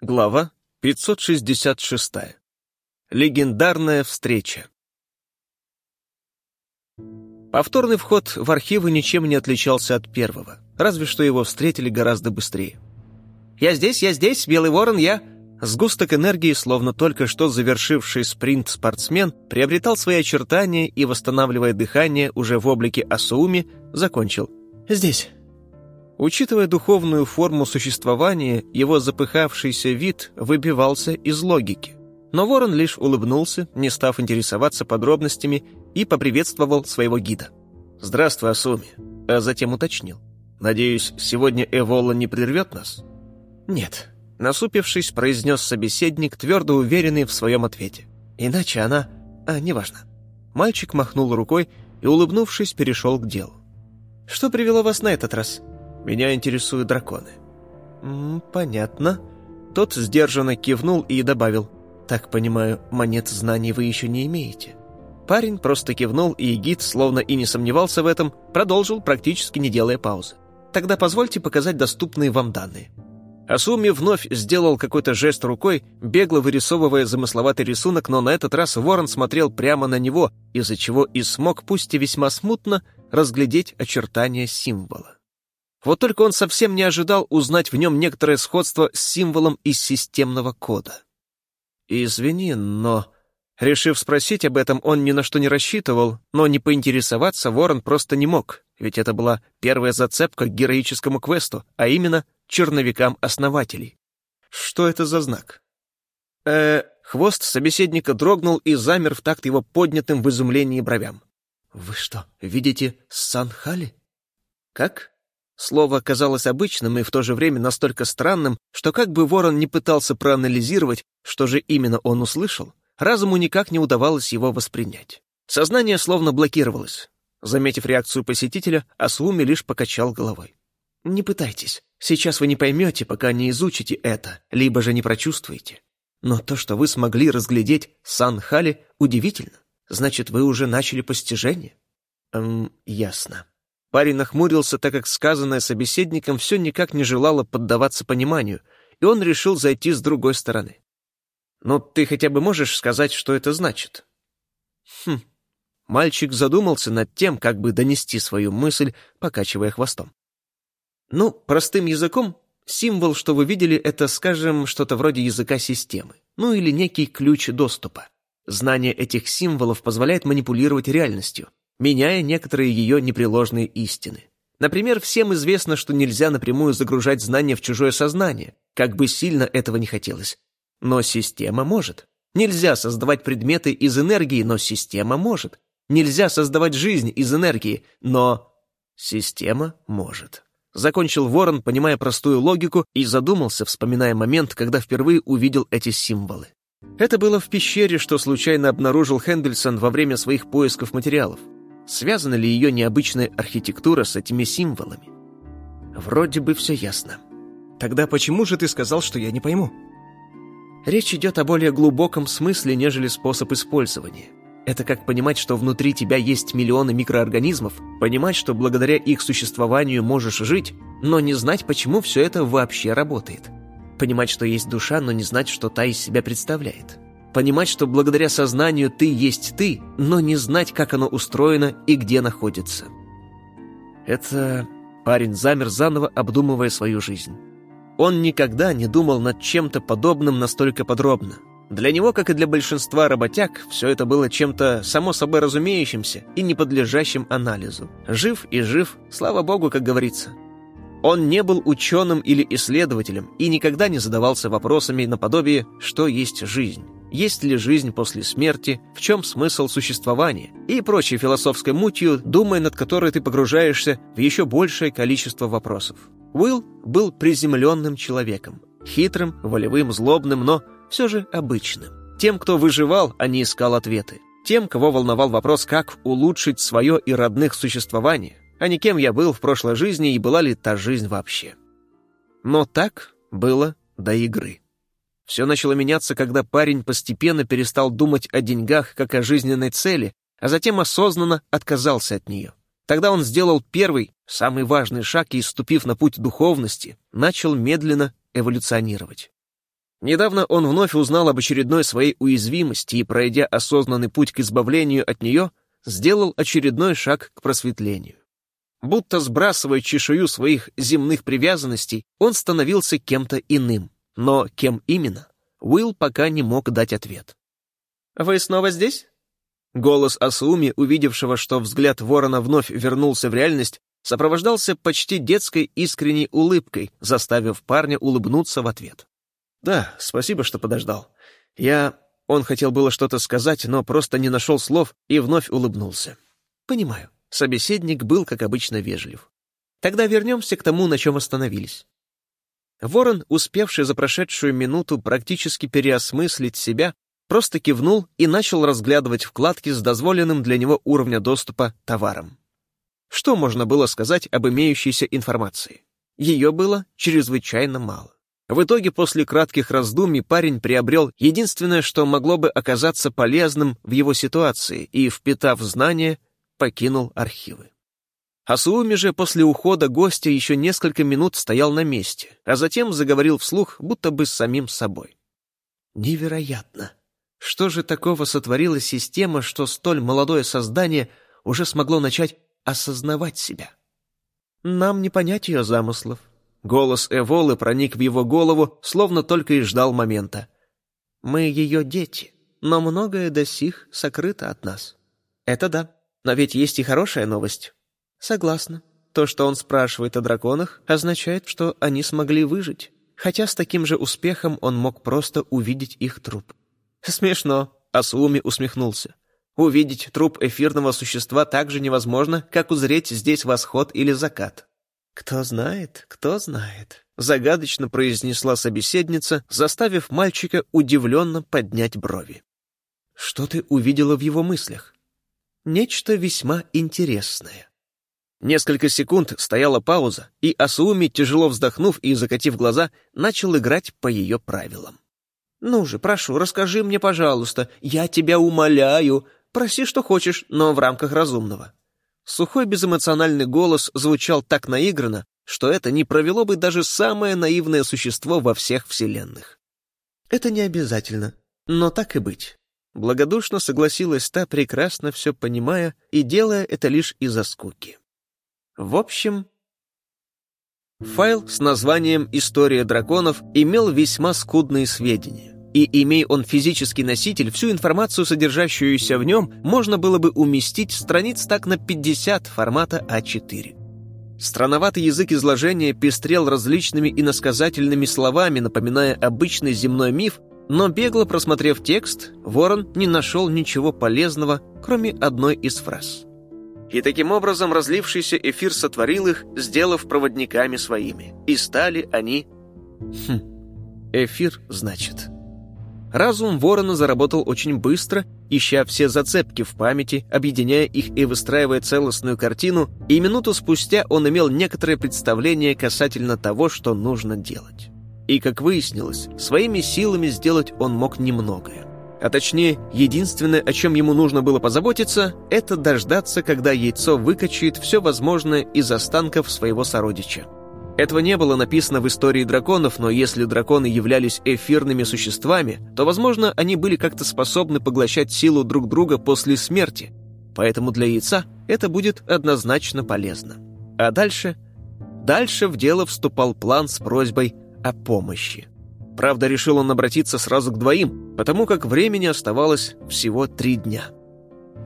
Глава 566. Легендарная встреча. Повторный вход в архивы ничем не отличался от первого, разве что его встретили гораздо быстрее. «Я здесь, я здесь, Белый Ворон, я...» Сгусток энергии, словно только что завершивший спринт спортсмен, приобретал свои очертания и, восстанавливая дыхание уже в облике Асууми, закончил. «Здесь». Учитывая духовную форму существования, его запыхавшийся вид выбивался из логики. Но ворон лишь улыбнулся, не став интересоваться подробностями, и поприветствовал своего гида. «Здравствуй, Асуми», а затем уточнил. «Надеюсь, сегодня Эвола не прервет нас?» «Нет», — насупившись, произнес собеседник, твердо уверенный в своем ответе. «Иначе она... А, неважно». Мальчик махнул рукой и, улыбнувшись, перешел к делу. «Что привело вас на этот раз?» Меня интересуют драконы». «Понятно». Тот сдержанно кивнул и добавил. «Так понимаю, монет знаний вы еще не имеете». Парень просто кивнул, и гид, словно и не сомневался в этом, продолжил, практически не делая паузы. «Тогда позвольте показать доступные вам данные». Асуми вновь сделал какой-то жест рукой, бегло вырисовывая замысловатый рисунок, но на этот раз ворон смотрел прямо на него, из-за чего и смог, пусть и весьма смутно, разглядеть очертания символа. Вот только он совсем не ожидал узнать в нем некоторое сходство с символом из системного кода. «Извини, но...» Решив спросить об этом, он ни на что не рассчитывал, но не поинтересоваться Ворон просто не мог, ведь это была первая зацепка к героическому квесту, а именно черновикам основателей. Что это за знак? э Хвост собеседника дрогнул и замер в такт его поднятым в изумлении бровям. «Вы что, видите Санхали?» «Как?» Слово казалось обычным и в то же время настолько странным, что как бы Ворон не пытался проанализировать, что же именно он услышал, разуму никак не удавалось его воспринять. Сознание словно блокировалось. Заметив реакцию посетителя, Асуми лишь покачал головой. «Не пытайтесь. Сейчас вы не поймете, пока не изучите это, либо же не прочувствуете. Но то, что вы смогли разглядеть Сан-Хали, удивительно. Значит, вы уже начали постижение?» «Эм, ясно». Парень нахмурился, так как сказанное собеседником все никак не желало поддаваться пониманию, и он решил зайти с другой стороны. «Но ты хотя бы можешь сказать, что это значит?» «Хм». Мальчик задумался над тем, как бы донести свою мысль, покачивая хвостом. «Ну, простым языком, символ, что вы видели, это, скажем, что-то вроде языка системы, ну или некий ключ доступа. Знание этих символов позволяет манипулировать реальностью, меняя некоторые ее непреложные истины. Например, всем известно, что нельзя напрямую загружать знания в чужое сознание, как бы сильно этого не хотелось. Но система может. Нельзя создавать предметы из энергии, но система может. Нельзя создавать жизнь из энергии, но система может. Закончил Ворон, понимая простую логику, и задумался, вспоминая момент, когда впервые увидел эти символы. Это было в пещере, что случайно обнаружил Хендельсон во время своих поисков материалов. Связана ли ее необычная архитектура с этими символами? Вроде бы все ясно. Тогда почему же ты сказал, что я не пойму? Речь идет о более глубоком смысле, нежели способ использования. Это как понимать, что внутри тебя есть миллионы микроорганизмов, понимать, что благодаря их существованию можешь жить, но не знать, почему все это вообще работает. Понимать, что есть душа, но не знать, что та из себя представляет. Понимать, что благодаря сознанию ты есть ты, но не знать, как оно устроено и где находится. Это... Парень замер заново, обдумывая свою жизнь. Он никогда не думал над чем-то подобным настолько подробно. Для него, как и для большинства работяг, все это было чем-то само собой разумеющимся и не подлежащим анализу. Жив и жив, слава богу, как говорится. Он не был ученым или исследователем и никогда не задавался вопросами наподобие «что есть жизнь?», есть ли жизнь после смерти, в чем смысл существования и прочей философской мутью, думая над которой ты погружаешься в еще большее количество вопросов. Уилл был приземленным человеком, хитрым, волевым, злобным, но все же обычным. Тем, кто выживал, а не искал ответы. Тем, кого волновал вопрос, как улучшить свое и родных существование, а не кем я был в прошлой жизни и была ли та жизнь вообще. Но так было до игры. Все начало меняться, когда парень постепенно перестал думать о деньгах как о жизненной цели, а затем осознанно отказался от нее. Тогда он сделал первый, самый важный шаг и, ступив на путь духовности, начал медленно эволюционировать. Недавно он вновь узнал об очередной своей уязвимости и, пройдя осознанный путь к избавлению от нее, сделал очередной шаг к просветлению. Будто сбрасывая чешую своих земных привязанностей, он становился кем-то иным. Но кем именно? Уилл пока не мог дать ответ. «Вы снова здесь?» Голос Асуми, увидевшего, что взгляд ворона вновь вернулся в реальность, сопровождался почти детской искренней улыбкой, заставив парня улыбнуться в ответ. «Да, спасибо, что подождал. Я...» Он хотел было что-то сказать, но просто не нашел слов и вновь улыбнулся. «Понимаю». Собеседник был, как обычно, вежлив. «Тогда вернемся к тому, на чем остановились». Ворон, успевший за прошедшую минуту практически переосмыслить себя, просто кивнул и начал разглядывать вкладки с дозволенным для него уровня доступа товаром. Что можно было сказать об имеющейся информации? Ее было чрезвычайно мало. В итоге, после кратких раздумий, парень приобрел единственное, что могло бы оказаться полезным в его ситуации, и, впитав знания, покинул архивы. Асууми же после ухода гостя еще несколько минут стоял на месте, а затем заговорил вслух, будто бы с самим собой. «Невероятно! Что же такого сотворила система, что столь молодое создание уже смогло начать осознавать себя? Нам не понять ее замыслов, Голос Эволы проник в его голову, словно только и ждал момента. «Мы ее дети, но многое до сих сокрыто от нас». «Это да. Но ведь есть и хорошая новость». «Согласна. То, что он спрашивает о драконах, означает, что они смогли выжить, хотя с таким же успехом он мог просто увидеть их труп». «Смешно», — Асуми усмехнулся. «Увидеть труп эфирного существа так же невозможно, как узреть здесь восход или закат». «Кто знает, кто знает», — загадочно произнесла собеседница, заставив мальчика удивленно поднять брови. «Что ты увидела в его мыслях?» «Нечто весьма интересное». Несколько секунд стояла пауза, и Асуми, тяжело вздохнув и закатив глаза, начал играть по ее правилам. «Ну же, прошу, расскажи мне, пожалуйста, я тебя умоляю. Проси, что хочешь, но в рамках разумного». Сухой безэмоциональный голос звучал так наигранно, что это не провело бы даже самое наивное существо во всех вселенных. «Это не обязательно, но так и быть». Благодушно согласилась та, прекрасно все понимая и делая это лишь из-за скуки. В общем, файл с названием «История драконов» имел весьма скудные сведения и, имея он физический носитель, всю информацию, содержащуюся в нем, можно было бы уместить страниц так на 50 формата А4. Странноватый язык изложения пестрел различными иносказательными словами, напоминая обычный земной миф, но бегло просмотрев текст, Ворон не нашел ничего полезного, кроме одной из фраз. И таким образом разлившийся эфир сотворил их, сделав проводниками своими. И стали они... Хм, эфир, значит... Разум ворона заработал очень быстро, ища все зацепки в памяти, объединяя их и выстраивая целостную картину, и минуту спустя он имел некоторое представление касательно того, что нужно делать. И, как выяснилось, своими силами сделать он мог немногое. А точнее, единственное, о чем ему нужно было позаботиться, это дождаться, когда яйцо выкачает все возможное из останков своего сородича. Этого не было написано в истории драконов, но если драконы являлись эфирными существами, то, возможно, они были как-то способны поглощать силу друг друга после смерти. Поэтому для яйца это будет однозначно полезно. А дальше? Дальше в дело вступал план с просьбой о помощи. Правда, решил он обратиться сразу к двоим, потому как времени оставалось всего три дня.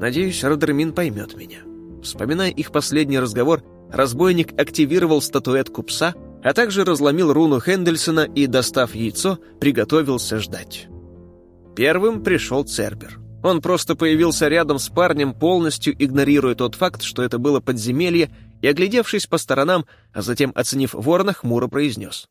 Надеюсь, Родермин поймет меня. Вспоминая их последний разговор, разбойник активировал статуэтку пса, а также разломил руну Хендельсона и, достав яйцо, приготовился ждать. Первым пришел Цербер. Он просто появился рядом с парнем, полностью игнорируя тот факт, что это было подземелье, и, оглядевшись по сторонам, а затем оценив ворона, хмуро произнес.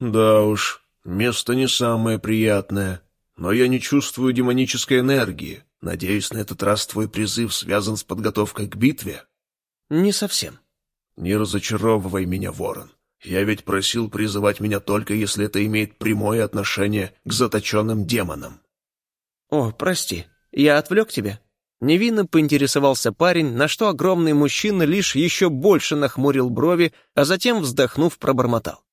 «Да уж, место не самое приятное, но я не чувствую демонической энергии. Надеюсь, на этот раз твой призыв связан с подготовкой к битве?» «Не совсем. «Не разочаровывай меня, Ворон. Я ведь просил призывать меня только, если это имеет прямое отношение к заточенным демонам». «О, прости, я отвлек тебя». Невинно поинтересовался парень, на что огромный мужчина лишь еще больше нахмурил брови, а затем, вздохнув, пробормотал.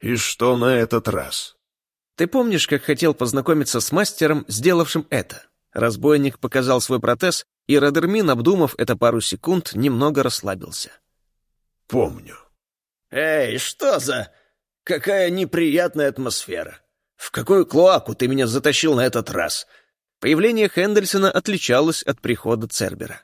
«И что на этот раз?» Ты помнишь, как хотел познакомиться с мастером, сделавшим это? Разбойник показал свой протез, и Радермин, обдумав это пару секунд, немного расслабился. Помню. Эй, что за... Какая неприятная атмосфера. В какую клоаку ты меня затащил на этот раз? Появление Хендельсона отличалось от прихода Цербера.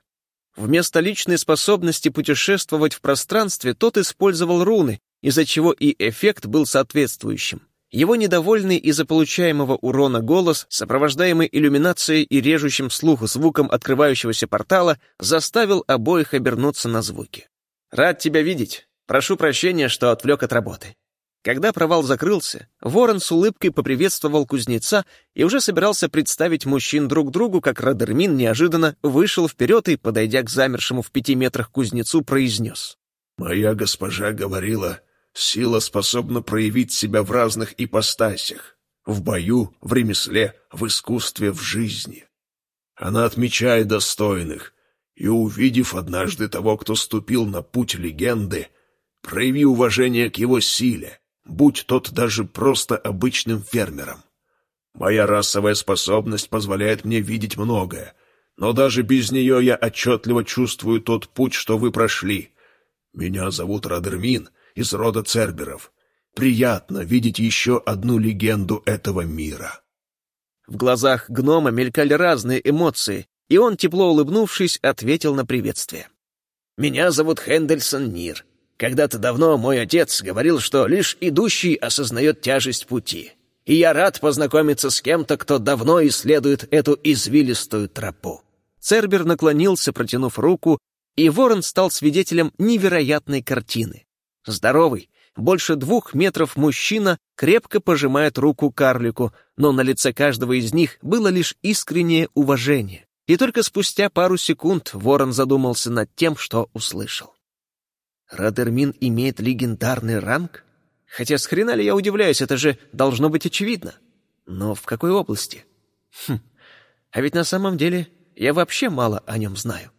Вместо личной способности путешествовать в пространстве тот использовал руны, из-за чего и эффект был соответствующим. Его недовольный из-за получаемого урона голос, сопровождаемый иллюминацией и режущим слух звуком открывающегося портала, заставил обоих обернуться на звуки. «Рад тебя видеть. Прошу прощения, что отвлек от работы». Когда провал закрылся, Ворон с улыбкой поприветствовал кузнеца и уже собирался представить мужчин друг другу, как Радермин неожиданно вышел вперед и, подойдя к замершему в пяти метрах кузнецу, произнес. «Моя госпожа говорила, сила способна проявить себя в разных ипостасях — в бою, в ремесле, в искусстве, в жизни. Она отмечает достойных, и, увидев однажды того, кто ступил на путь легенды, прояви уважение к его силе, будь тот даже просто обычным фермером. Моя расовая способность позволяет мне видеть многое, но даже без нее я отчетливо чувствую тот путь, что вы прошли. Меня зовут Радермин из рода Церберов. Приятно видеть еще одну легенду этого мира». В глазах гнома мелькали разные эмоции, и он, тепло улыбнувшись, ответил на приветствие. «Меня зовут Хендельсон Нир. Когда-то давно мой отец говорил, что лишь идущий осознает тяжесть пути. И я рад познакомиться с кем-то, кто давно исследует эту извилистую тропу». Цербер наклонился, протянув руку, и ворон стал свидетелем невероятной картины. Здоровый, больше двух метров мужчина крепко пожимает руку карлику, но на лице каждого из них было лишь искреннее уважение. И только спустя пару секунд ворон задумался над тем, что услышал. Радермин имеет легендарный ранг? Хотя с хрена ли я удивляюсь, это же должно быть очевидно. Но в какой области? Хм, а ведь на самом деле я вообще мало о нем знаю.